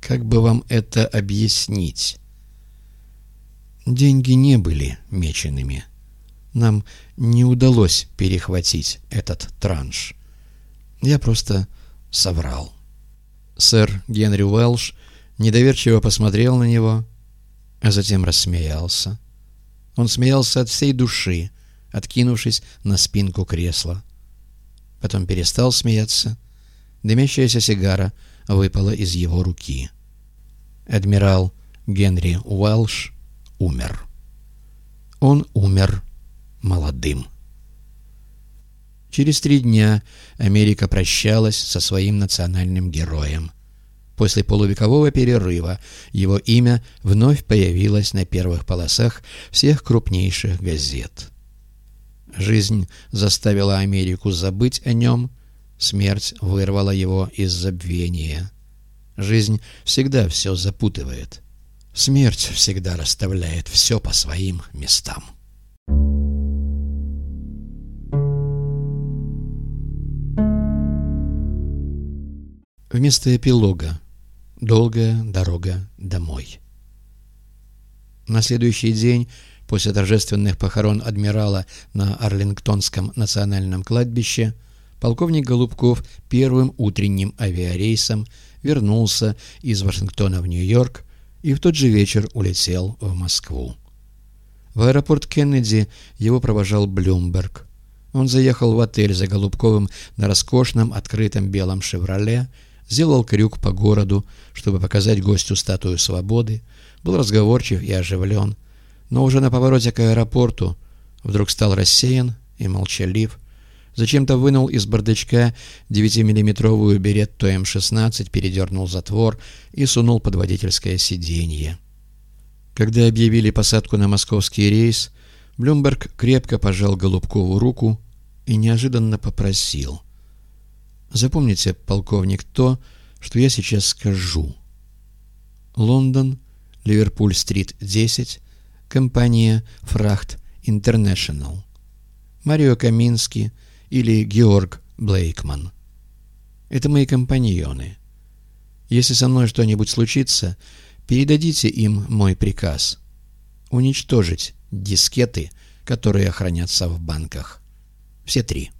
Как бы вам это объяснить? Деньги не были меченными. Нам не удалось перехватить этот транш. Я просто соврал. Сэр Генри Уэлш недоверчиво посмотрел на него, а затем рассмеялся. Он смеялся от всей души, откинувшись на спинку кресла. Потом перестал смеяться. Дымящаяся сигара выпала из его руки. Адмирал Генри Уэлш умер. Он умер молодым. Через три дня Америка прощалась со своим национальным героем. После полувекового перерыва его имя вновь появилось на первых полосах всех крупнейших газет. Жизнь заставила Америку забыть о нем, смерть вырвала его из забвения. Жизнь всегда все запутывает. Смерть всегда расставляет все по своим местам. Вместо эпилога «Долгая дорога домой». На следующий день после торжественных похорон адмирала на Арлингтонском национальном кладбище полковник Голубков первым утренним авиарейсом вернулся из Вашингтона в Нью-Йорк и в тот же вечер улетел в Москву. В аэропорт Кеннеди его провожал Блюмберг. Он заехал в отель за Голубковым на роскошном открытом белом «Шевроле», сделал крюк по городу, чтобы показать гостю статую свободы, был разговорчив и оживлен, но уже на повороте к аэропорту вдруг стал рассеян и молчалив, зачем-то вынул из бардачка 9-миллиметровую беретту М-16, передернул затвор и сунул под водительское сиденье. Когда объявили посадку на московский рейс, Блюмберг крепко пожал Голубкову руку и неожиданно попросил. «Запомните, полковник, то, что я сейчас скажу. Лондон, Ливерпуль-стрит, 10, компания «Фрахт Интернешнл», Марио Каминский или Георг Блейкман. Это мои компаньоны. Если со мной что-нибудь случится, передадите им мой приказ. Уничтожить дискеты, которые хранятся в банках. Все три.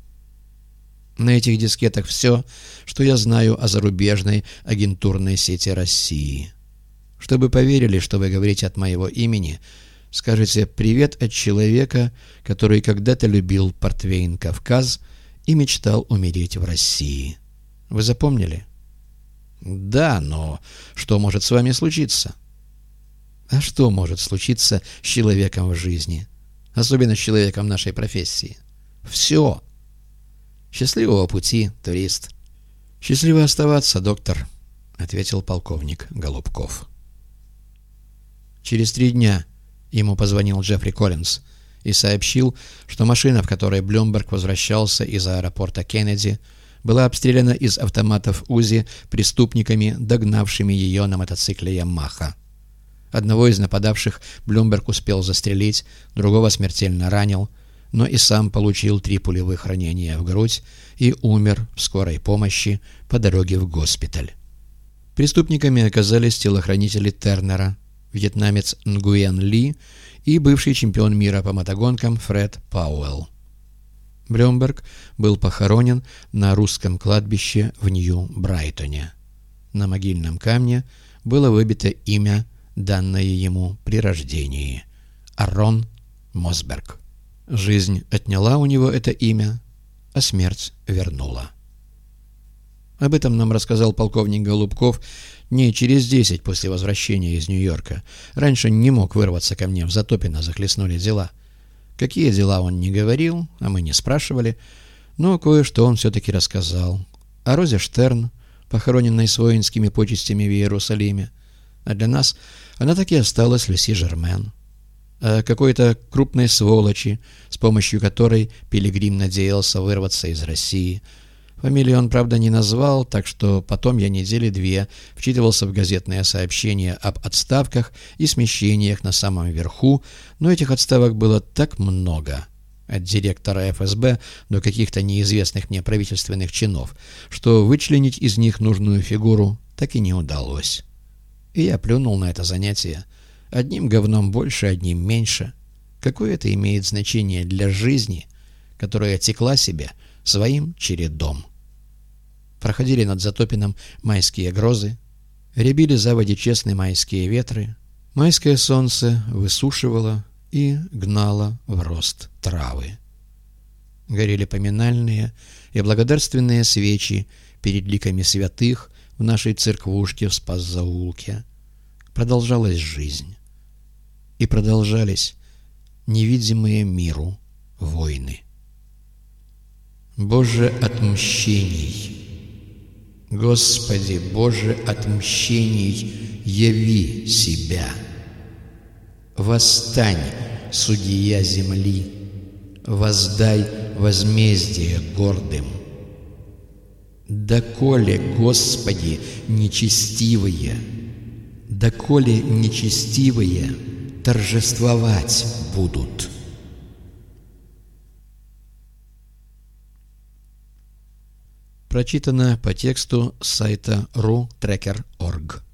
На этих дискетах все, что я знаю о зарубежной агентурной сети России. Чтобы поверили, что вы говорите от моего имени – скажете «привет от человека, который когда-то любил портвейн «Кавказ» и мечтал умереть в России». Вы запомнили? Да, но что может с вами случиться? А что может случиться с человеком в жизни? Особенно с человеком нашей профессии. Все. Счастливого пути, турист. Счастливо оставаться, доктор, ответил полковник Голубков. Через три дня Ему позвонил Джеффри Коллинз и сообщил, что машина, в которой Блюмберг возвращался из аэропорта Кеннеди, была обстреляна из автоматов УЗИ преступниками, догнавшими ее на мотоцикле «Ямаха». Одного из нападавших Блюмберг успел застрелить, другого смертельно ранил, но и сам получил три пулевых ранения в грудь и умер в скорой помощи по дороге в госпиталь. Преступниками оказались телохранители Тернера, вьетнамец Нгуен Ли и бывший чемпион мира по мотогонкам Фред Пауэлл. Блюмберг был похоронен на русском кладбище в Нью-Брайтоне. На могильном камне было выбито имя, данное ему при рождении – Арон Мосберг. Жизнь отняла у него это имя, а смерть вернула. Об этом нам рассказал полковник Голубков не через десять после возвращения из Нью-Йорка. Раньше не мог вырваться ко мне, в Затопино захлестнули дела. Какие дела он не говорил, а мы не спрашивали, но кое-что он все-таки рассказал. О Розе Штерн, похороненной с воинскими почестями в Иерусалиме. А для нас она так и осталась Люси Жермен. О какой-то крупной сволочи, с помощью которой Пилигрим надеялся вырваться из России – Фамилию он, правда, не назвал, так что потом я недели две вчитывался в газетные сообщения об отставках и смещениях на самом верху, но этих отставок было так много, от директора ФСБ до каких-то неизвестных мне правительственных чинов, что вычленить из них нужную фигуру так и не удалось. И я плюнул на это занятие. Одним говном больше, одним меньше. Какое это имеет значение для жизни, которая текла себе своим чередом? Проходили над Затопином майские грозы, рябили заводи честные майские ветры, майское солнце высушивало и гнало в рост травы. Горели поминальные и благодарственные свечи перед ликами святых в нашей церквушке в Спасзаулке. Продолжалась жизнь. И продолжались невидимые миру войны. Боже отмщений! Господи, Боже отмщений, яви себя! Восстань, судья земли, воздай возмездие гордым. Доколе, Господи, нечестивые, доколе нечестивые торжествовать будут. Прочитано по тексту сайта rutracker.org.